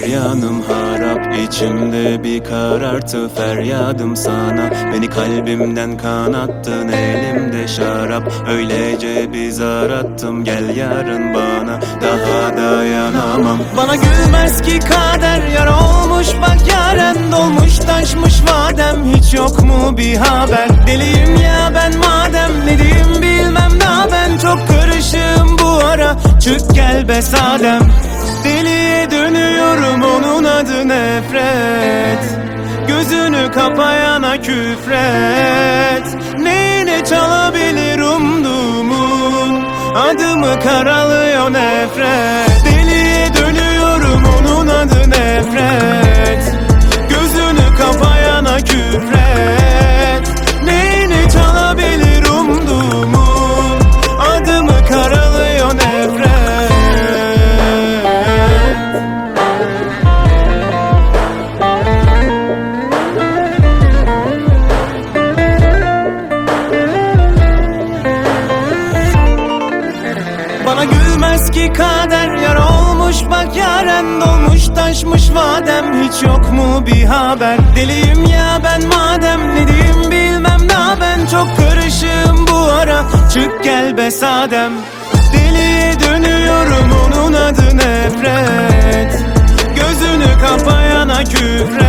Kanım harap içimde bir karartı feryadım sana. Beni kalbimden kanattın elimde şarap. Öylece bir zar attım gel yarın bana. Daha dayanamam. Bana gülmez ki kader Yar olmuş bak yaren dolmuş taşmış vadem. Hiç yok mu bir haber? Deliyim ya ben madem Ne diyeyim bilmem. Daha ben Çok karışığım bu ara. Çık gel be sadem dönüyorum onun adı nefret. Gözünü kapayana küfret. Neyine çalabilir umduğumun? Adımı karalıyor nefret? Deliye gülmez ki kader Yar olmuş bak yaren dolmuş taşmış vadem. Hiç yok mu bir haber? Deliyim ya ben madem Ne diyeyim bilmem. Daha ben Çok karışığım bu ara. Çık gel be sadem. Deliye dönüyorum onun adı nefret. Gözünü kapayana küfret